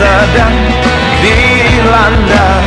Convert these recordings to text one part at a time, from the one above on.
sedang dilanda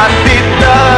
I've beat the